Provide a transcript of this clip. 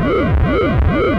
Música